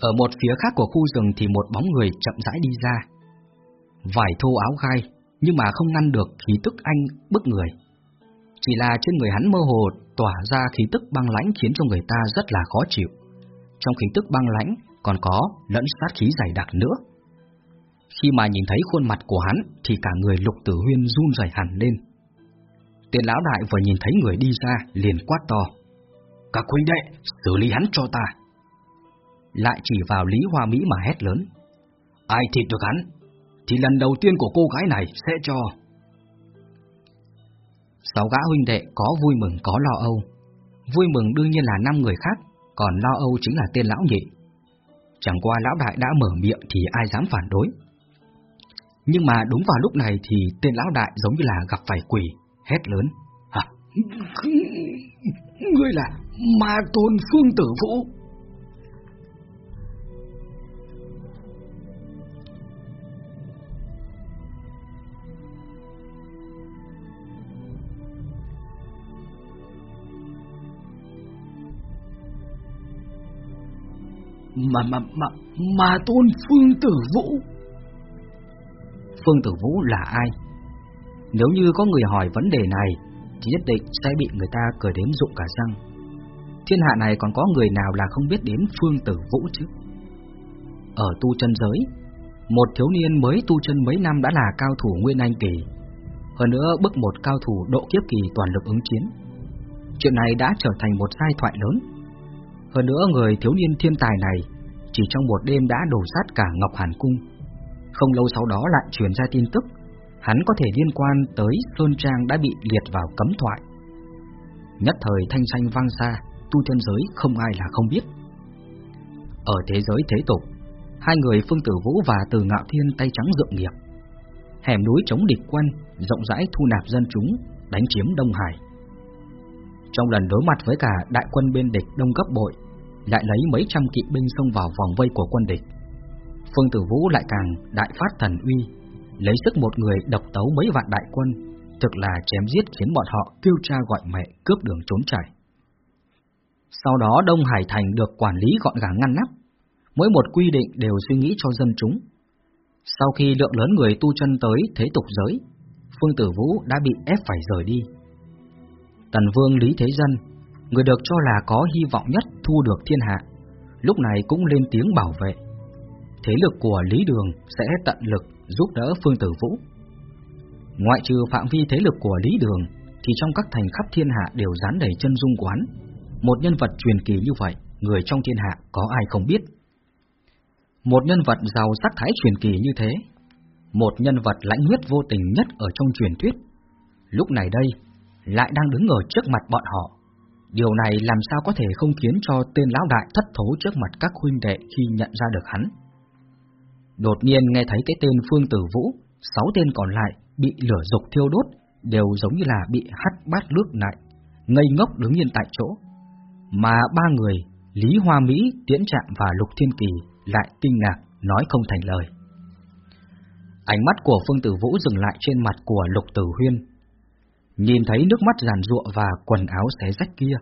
Ở một phía khác của khu rừng thì một bóng người chậm rãi đi ra. Vải thô áo gai, nhưng mà không ngăn được khí tức anh bức người. Chỉ là trên người hắn mơ hồ tỏa ra khí tức băng lãnh khiến cho người ta rất là khó chịu. Trong khí tức băng lãnh còn có lẫn sát khí dày đặc nữa. Khi mà nhìn thấy khuôn mặt của hắn thì cả người lục tử huyên run rẩy hẳn lên. Tiền lão đại vừa nhìn thấy người đi ra liền quát to. Các huynh đệ, xử lý hắn cho ta. Lại chỉ vào Lý Hoa Mỹ mà hét lớn. Ai thịt được hắn, thì lần đầu tiên của cô gái này sẽ cho. Sáu gã huynh đệ có vui mừng có lo âu. Vui mừng đương nhiên là năm người khác, còn lo âu chính là tên lão nhị. Chẳng qua lão đại đã mở miệng thì ai dám phản đối. Nhưng mà đúng vào lúc này thì tên lão đại giống như là gặp phải quỷ, hét lớn. Hả? Ngươi là ma tôn phương tử vũ. Mà mà mà mà tôn phương tử vũ. Phương tử vũ là ai? Nếu như có người hỏi vấn đề này, thì nhất định sẽ bị người ta cười đếm rụng cả răng. Thiên hạ này còn có người nào là không biết đến Phương Tử Vũ chứ? Ở tu chân giới, một thiếu niên mới tu chân mấy năm đã là cao thủ Nguyên Anh Kỳ, hơn nữa bức một cao thủ độ kiếp kỳ toàn lực ứng chiến. Chuyện này đã trở thành một giai thoại lớn. Hơn nữa người thiếu niên thiên tài này chỉ trong một đêm đã đổ sát cả Ngọc Hàn Cung. Không lâu sau đó lại truyền ra tin tức hắn có thể liên quan tới Sơn Trang đã bị liệt vào cấm thoại. Nhất thời thanh danh vang xa, tu chân giới không ai là không biết. Ở thế giới thế tục, hai người Phương Tử Vũ và Từ Ngạo Thiên tay trắng dựng nghiệp. Hẻm núi chống địch quân, rộng rãi thu nạp dân chúng, đánh chiếm Đông Hải. Trong lần đối mặt với cả đại quân bên địch đông gấp bội, lại lấy mấy trăm kỵ binh xông vào vòng vây của quân địch. Phương Tử Vũ lại càng đại phát thần uy, lấy sức một người độc tấu mấy vạn đại quân, thực là chém giết khiến bọn họ kêu cha gọi mẹ cướp đường trốn chạy. Sau đó Đông Hải Thành được quản lý gọn gàng ngăn nắp, mỗi một quy định đều suy nghĩ cho dân chúng. Sau khi lượng lớn người tu chân tới thế tục giới, Phương Tử Vũ đã bị ép phải rời đi. Tần Vương Lý Thế Dân, người được cho là có hy vọng nhất thu được thiên hạ, lúc này cũng lên tiếng bảo vệ. Thế lực của Lý Đường sẽ tận lực giúp đỡ Phương Tử Vũ. Ngoại trừ phạm vi thế lực của Lý Đường, thì trong các thành khắp thiên hạ đều dán đầy chân dung quán. Một nhân vật truyền kỳ như vậy, người trong thiên hạ có ai không biết. Một nhân vật giàu sắc thái truyền kỳ như thế, một nhân vật lãnh huyết vô tình nhất ở trong truyền thuyết, Lúc này đây, lại đang đứng ở trước mặt bọn họ. Điều này làm sao có thể không khiến cho tên lão đại thất thố trước mặt các huynh đệ khi nhận ra được hắn. Đột nhiên nghe thấy cái tên Phương Tử Vũ, sáu tên còn lại bị lửa dục thiêu đốt, đều giống như là bị hắt bát nước lại, ngây ngốc đứng yên tại chỗ. Mà ba người, Lý Hoa Mỹ, Tiễn Trạm và Lục Thiên Kỳ lại kinh ngạc, nói không thành lời. Ánh mắt của Phương Tử Vũ dừng lại trên mặt của Lục Tử Huyên. Nhìn thấy nước mắt giàn ruộng và quần áo xé rách kia,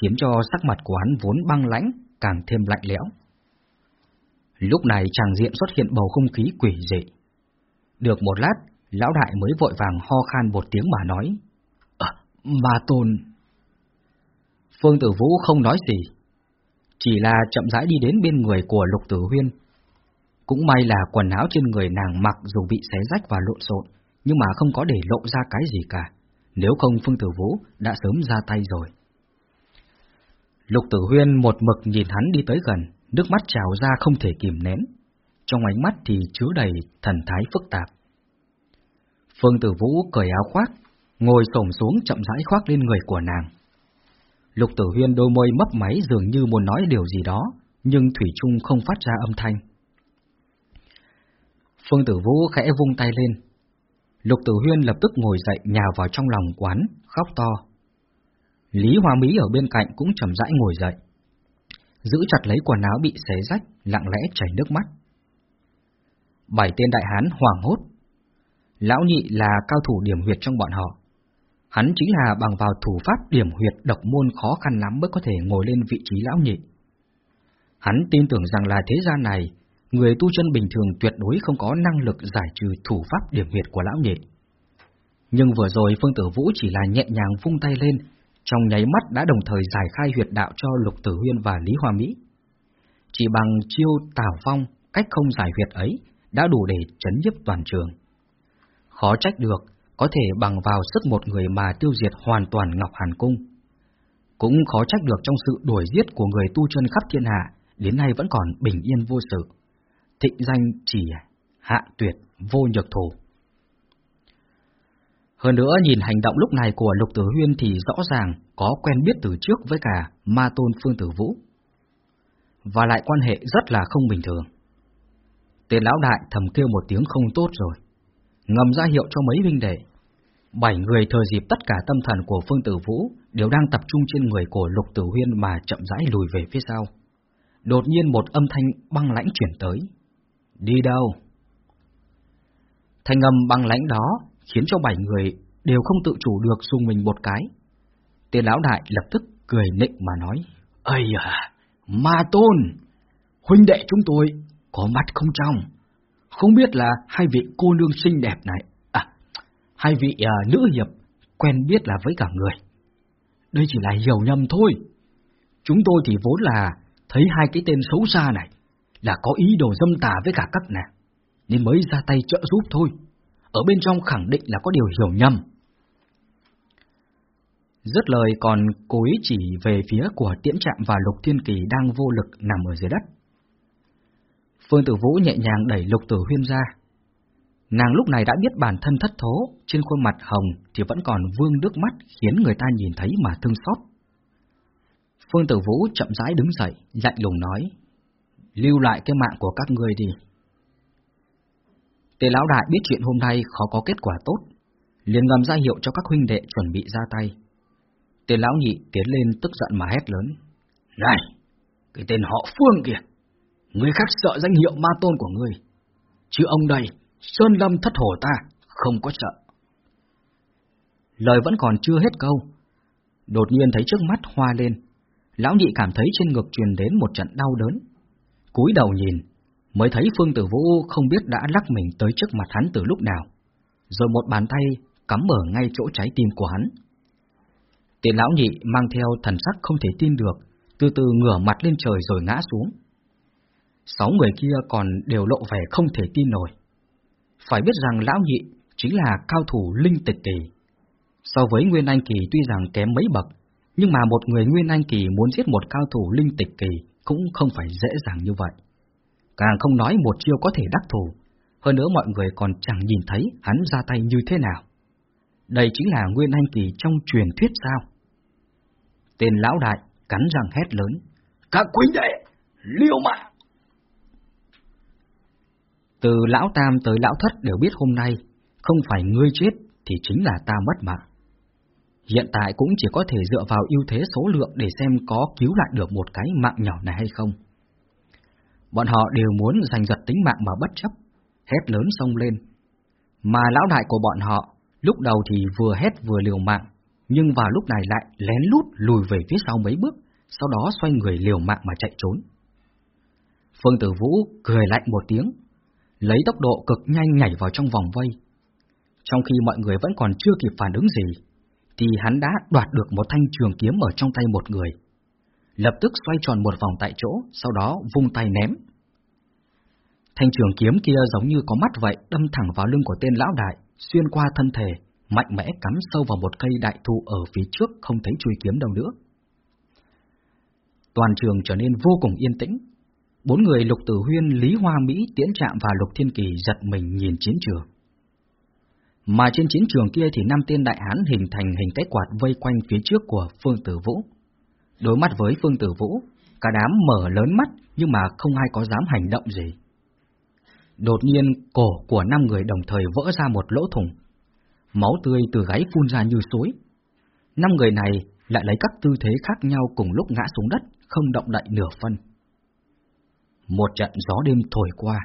khiến cho sắc mặt của hắn vốn băng lãnh, càng thêm lạnh lẽo. Lúc này chàng diện xuất hiện bầu không khí quỷ dị. Được một lát, lão đại mới vội vàng ho khan một tiếng mà nói. À, ma tôn... Phương Tử Vũ không nói gì, chỉ là chậm rãi đi đến bên người của Lục Tử Huyên. Cũng may là quần áo trên người nàng mặc dù bị xé rách và lộn xộn, nhưng mà không có để lộ ra cái gì cả, nếu không Phương Tử Vũ đã sớm ra tay rồi. Lục Tử Huyên một mực nhìn hắn đi tới gần, nước mắt trào ra không thể kìm nén, trong ánh mắt thì chứa đầy thần thái phức tạp. Phương Tử Vũ cởi áo khoác, ngồi xổm xuống chậm rãi khoác lên người của nàng. Lục Tử Huyên đôi môi mấp máy dường như muốn nói điều gì đó, nhưng Thủy Trung không phát ra âm thanh. Phương Tử Vũ khẽ vung tay lên. Lục Tử Huyên lập tức ngồi dậy nhào vào trong lòng quán, khóc to. Lý Hoa Mỹ ở bên cạnh cũng chậm rãi ngồi dậy. Giữ chặt lấy quần áo bị xé rách, lặng lẽ chảy nước mắt. Bảy tên đại hán hoảng hốt. Lão nhị là cao thủ điểm huyệt trong bọn họ. Hắn chính là bằng vào thủ pháp điểm huyệt độc môn khó khăn lắm mới có thể ngồi lên vị trí lão nhị. Hắn tin tưởng rằng là thế gian này, người tu chân bình thường tuyệt đối không có năng lực giải trừ thủ pháp điểm huyệt của lão nhị. Nhưng vừa rồi Phương Tử Vũ chỉ là nhẹ nhàng vung tay lên, trong nháy mắt đã đồng thời giải khai huyệt đạo cho Lục Tử Huyên và Lý Hoa Mỹ. Chỉ bằng chiêu tảo phong, cách không giải huyệt ấy, đã đủ để chấn nhiếp toàn trường. Khó trách được, có thể bằng vào sức một người mà tiêu diệt hoàn toàn Ngọc Hàn Cung. Cũng khó trách được trong sự đuổi giết của người tu chân khắp thiên hạ, đến nay vẫn còn bình yên vô sự. Thịnh danh chỉ hạ tuyệt, vô nhược thủ. Hơn nữa nhìn hành động lúc này của Lục Tử Huyên thì rõ ràng có quen biết từ trước với cả Ma Tôn Phương Tử Vũ. Và lại quan hệ rất là không bình thường. Tên lão đại thầm kêu một tiếng không tốt rồi, ngầm ra hiệu cho mấy huynh đệ. Bảy người thời dịp tất cả tâm thần của Phương Tử Vũ đều đang tập trung trên người của Lục Tử Huyên mà chậm rãi lùi về phía sau. Đột nhiên một âm thanh băng lãnh chuyển tới. Đi đâu? Thanh âm băng lãnh đó khiến cho bảy người đều không tự chủ được xung mình một cái. Tên lão đại lập tức cười nịnh mà nói. Ây à, ma tôn! Huynh đệ chúng tôi có mắt không trong không biết là hai vị cô nương xinh đẹp này, à, hai vị à, nữ hiệp quen biết là với cả người. Đây chỉ là hiểu nhầm thôi. Chúng tôi thì vốn là thấy hai cái tên xấu xa này là có ý đồ dâm tà với cả các nàng, nên mới ra tay trợ giúp thôi. Ở bên trong khẳng định là có điều hiểu nhầm. Dứt lời còn cố ý chỉ về phía của tiễn trạm và lục thiên kỳ đang vô lực nằm ở dưới đất. Phương Tử Vũ nhẹ nhàng đẩy Lục Tử Huyên ra. Nàng lúc này đã biết bản thân thất thố, trên khuôn mặt hồng thì vẫn còn vương nước mắt khiến người ta nhìn thấy mà thương xót. Phương Tử Vũ chậm rãi đứng dậy, lạnh lùng nói, lưu lại cái mạng của các người đi. Tề lão đại biết chuyện hôm nay khó có kết quả tốt, liền ngầm ra hiệu cho các huynh đệ chuẩn bị ra tay. Tề lão nhị tiến lên tức giận mà hét lớn. Này, cái tên họ Phương kìa, Người khác sợ danh hiệu ma tôn của ngươi. Chứ ông đây, Sơn Lâm thất hổ ta, không có sợ. Lời vẫn còn chưa hết câu. Đột nhiên thấy trước mắt hoa lên. Lão nhị cảm thấy trên ngực truyền đến một trận đau đớn. cúi đầu nhìn, mới thấy Phương Tử Vũ không biết đã lắc mình tới trước mặt hắn từ lúc nào. Rồi một bàn tay cắm ở ngay chỗ trái tim của hắn. Tiền lão nhị mang theo thần sắc không thể tin được, từ từ ngửa mặt lên trời rồi ngã xuống. Sáu người kia còn đều lộ vẻ không thể tin nổi. Phải biết rằng lão nhị chính là cao thủ linh tịch kỳ. So với Nguyên Anh kỳ tuy rằng kém mấy bậc, nhưng mà một người Nguyên Anh kỳ muốn giết một cao thủ linh tịch kỳ cũng không phải dễ dàng như vậy. Càng không nói một chiêu có thể đắc thủ, hơn nữa mọi người còn chẳng nhìn thấy hắn ra tay như thế nào. Đây chính là Nguyên Anh Kỳ trong truyền thuyết sao? Tên lão đại cắn răng hét lớn. Các quý đệ, liêu mạng! Từ lão tam tới lão thất đều biết hôm nay, không phải ngươi chết thì chính là ta mất mạng. Hiện tại cũng chỉ có thể dựa vào ưu thế số lượng để xem có cứu lại được một cái mạng nhỏ này hay không. Bọn họ đều muốn giành giật tính mạng mà bất chấp, hét lớn xông lên. Mà lão đại của bọn họ, lúc đầu thì vừa hét vừa liều mạng, nhưng vào lúc này lại lén lút lùi về phía sau mấy bước, sau đó xoay người liều mạng mà chạy trốn. Phương Tử Vũ cười lạnh một tiếng, lấy tốc độ cực nhanh nhảy vào trong vòng vây. Trong khi mọi người vẫn còn chưa kịp phản ứng gì, thì hắn đã đoạt được một thanh trường kiếm ở trong tay một người. Lập tức xoay tròn một vòng tại chỗ, sau đó vung tay ném. Thanh trường kiếm kia giống như có mắt vậy, đâm thẳng vào lưng của tên lão đại, xuyên qua thân thể, mạnh mẽ cắm sâu vào một cây đại thụ ở phía trước không thấy chui kiếm đâu nữa. Toàn trường trở nên vô cùng yên tĩnh. Bốn người Lục Tử Huyên, Lý Hoa Mỹ, Tiễn Trạm và Lục Thiên Kỳ giật mình nhìn chiến trường. Mà trên chiến trường kia thì năm tên đại hán hình thành hình cái quạt vây quanh phía trước của Phương Tử Vũ. Đối mắt với Phương Tử Vũ, cả đám mở lớn mắt nhưng mà không ai có dám hành động gì. Đột nhiên, cổ của năm người đồng thời vỡ ra một lỗ thủng. Máu tươi từ gáy phun ra như suối. Năm người này lại lấy các tư thế khác nhau cùng lúc ngã xuống đất, không động đậy nửa phân. Một trận gió đêm thổi qua.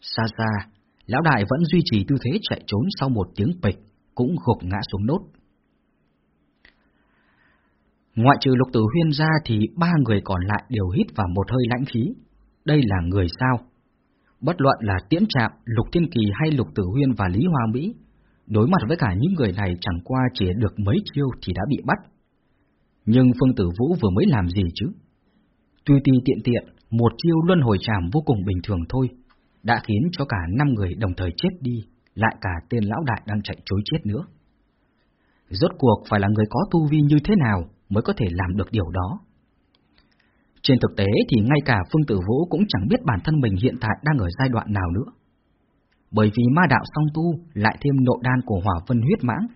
Xa xa, lão đại vẫn duy trì tư thế chạy trốn sau một tiếng bịch, cũng gục ngã xuống nốt. Ngoại trừ lục tử huyên ra thì ba người còn lại đều hít vào một hơi lãnh khí. Đây là người sao? Bất luận là tiễn trạm, lục thiên kỳ hay lục tử huyên và lý hoa Mỹ, đối mặt với cả những người này chẳng qua chỉ được mấy chiêu thì đã bị bắt. Nhưng Phương Tử Vũ vừa mới làm gì chứ? Tuy ti tiện tiện, một chiêu luân hồi trảm vô cùng bình thường thôi, đã khiến cho cả năm người đồng thời chết đi, lại cả tên lão đại đang chạy chối chết nữa. Rốt cuộc phải là người có tu vi như thế nào mới có thể làm được điều đó? Trên thực tế thì ngay cả Phương Tử Vũ cũng chẳng biết bản thân mình hiện tại đang ở giai đoạn nào nữa. Bởi vì ma đạo song tu lại thêm nội đan của hỏa vân huyết mãng,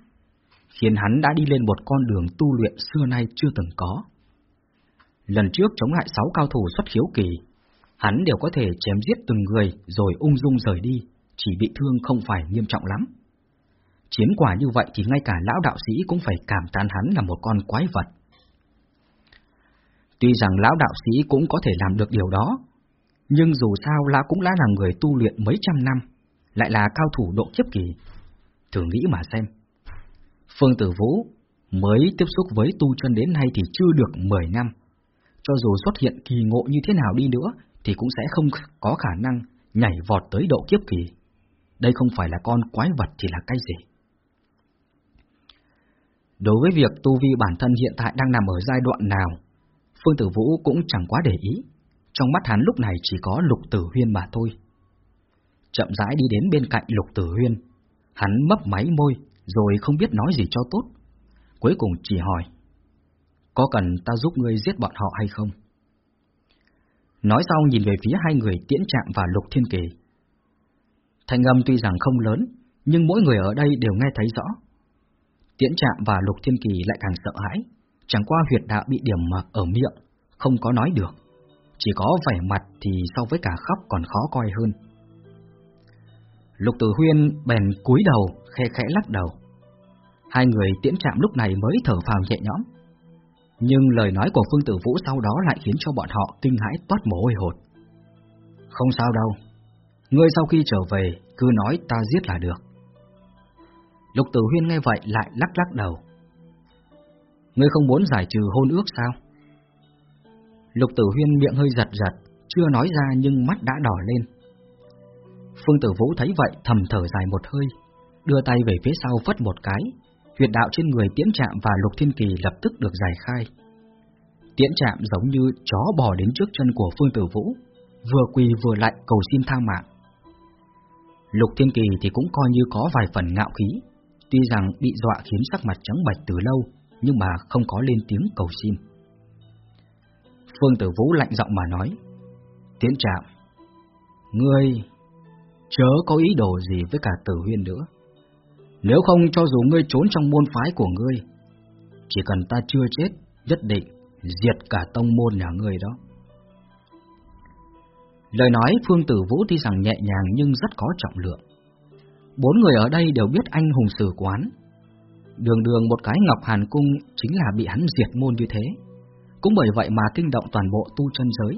khiến hắn đã đi lên một con đường tu luyện xưa nay chưa từng có. Lần trước chống lại sáu cao thủ xuất khiếu kỳ, hắn đều có thể chém giết từng người rồi ung dung rời đi, chỉ bị thương không phải nghiêm trọng lắm. Chiến quả như vậy thì ngay cả lão đạo sĩ cũng phải cảm tán hắn là một con quái vật. Tuy rằng lão đạo sĩ cũng có thể làm được điều đó, nhưng dù sao lão cũng đã là người tu luyện mấy trăm năm, lại là cao thủ độ kiếp kỳ. Thử nghĩ mà xem. Phương Tử Vũ mới tiếp xúc với tu chân đến nay thì chưa được 10 năm. Cho dù xuất hiện kỳ ngộ như thế nào đi nữa thì cũng sẽ không có khả năng nhảy vọt tới độ kiếp kỳ. Đây không phải là con quái vật thì là cái gì. Đối với việc tu vi bản thân hiện tại đang nằm ở giai đoạn nào, Phương Tử Vũ cũng chẳng quá để ý. Trong mắt hắn lúc này chỉ có Lục Tử Huyên mà thôi. Chậm rãi đi đến bên cạnh Lục Tử Huyên, hắn mấp máy môi rồi không biết nói gì cho tốt. Cuối cùng chỉ hỏi, có cần ta giúp ngươi giết bọn họ hay không? Nói xong nhìn về phía hai người tiễn trạng và Lục Thiên Kỳ. Thanh âm tuy rằng không lớn, nhưng mỗi người ở đây đều nghe thấy rõ. Tiễn Trạm và Lục Thiên Kỳ lại càng sợ hãi, chẳng qua huyệt đạo bị điểm mà ở miệng, không có nói được. Chỉ có vẻ mặt thì so với cả khóc còn khó coi hơn. Lục Tử Huyên bèn cúi đầu, khe khẽ lắc đầu. Hai người tiễn chạm lúc này mới thở phào nhẹ nhõm. Nhưng lời nói của Phương Tử Vũ sau đó lại khiến cho bọn họ kinh hãi toát mồ hôi hột. Không sao đâu, ngươi sau khi trở về cứ nói ta giết là được. Lục Tử Huyên nghe vậy lại lắc lắc đầu. Ngươi không muốn giải trừ hôn ước sao? Lục Tử Huyên miệng hơi giật giật, chưa nói ra nhưng mắt đã đỏ lên. Phương Tử Vũ thấy vậy thầm thở dài một hơi, đưa tay về phía sau vất một cái, huyệt đạo trên người tiễn chạm và Lục Thiên Kỳ lập tức được giải khai. Tiễn chạm giống như chó bò đến trước chân của Phương Tử Vũ, vừa quỳ vừa lạnh cầu xin tha mạng. Lục Thiên Kỳ thì cũng coi như có vài phần ngạo khí, tuy rằng bị dọa khiến sắc mặt trắng bạch từ lâu, nhưng mà không có lên tiếng cầu xin. Phương Tử Vũ lạnh giọng mà nói, Tiến Trạm, ngươi chớ có ý đồ gì với cả Tử Huyên nữa. Nếu không cho dù ngươi trốn trong môn phái của ngươi, chỉ cần ta chưa chết, nhất định diệt cả tông môn nhà ngươi đó. Lời nói Phương Tử Vũ tuy rằng nhẹ nhàng nhưng rất có trọng lượng. Bốn người ở đây đều biết anh hùng sử quán. Đường đường một cái Ngọc Hàn Cung chính là bị hắn diệt môn như thế. Cũng bởi vậy mà kinh động toàn bộ tu chân giới.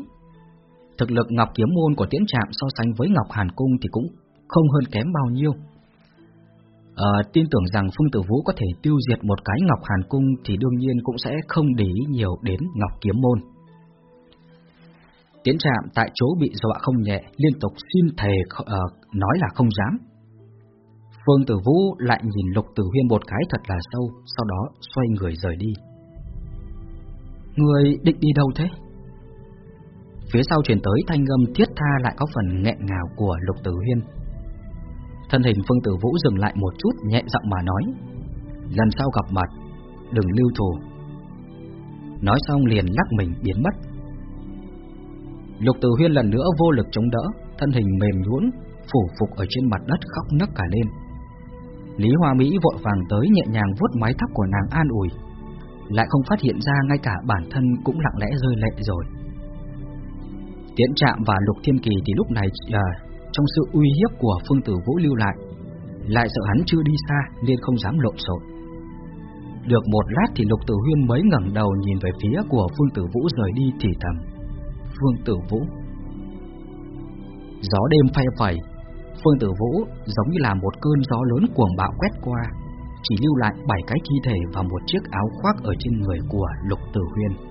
Thực lực Ngọc Kiếm Môn của Tiễn Trạm so sánh với Ngọc Hàn Cung thì cũng không hơn kém bao nhiêu. À, tin tưởng rằng Phương Tử Vũ có thể tiêu diệt một cái Ngọc Hàn Cung thì đương nhiên cũng sẽ không để ý nhiều đến Ngọc Kiếm Môn. Tiến trạm tại chỗ bị dọa không nhẹ, liên tục xin thề uh, nói là không dám. Phương Tử Vũ lại nhìn Lục Tử Huyên một cái thật là sâu, sau đó xoay người rời đi. Người định đi đâu thế? Phía sau truyền tới thanh âm thiết tha lại có phần nghẹn ngào của Lục Tử Huyên. Thân hình Phương Tử Vũ dừng lại một chút nhẹ giọng mà nói Lần sau gặp mặt Đừng lưu thù Nói xong liền lắc mình biến mất Lục Tử Huyên lần nữa vô lực chống đỡ Thân hình mềm nhũn Phủ phục ở trên mặt đất khóc nấc cả lên Lý Hoa Mỹ vội vàng tới nhẹ nhàng vuốt mái tóc của nàng an ủi Lại không phát hiện ra ngay cả bản thân cũng lặng lẽ rơi lệ rồi Tiễn Trạm và Lục Thiên Kỳ thì lúc này à, trong sự uy hiếp của Phương Tử Vũ lưu lại, lại sợ hắn chưa đi xa nên không dám lộn xộn. Được một lát thì Lục Tử Huyên mới ngẩng đầu nhìn về phía của Phương Tử Vũ rời đi thì thầm. Phương Tử Vũ Gió đêm phay phẩy, Phương Tử Vũ giống như là một cơn gió lớn cuồng bạo quét qua, chỉ lưu lại bảy cái thi thể và một chiếc áo khoác ở trên người của Lục Tử Huyên.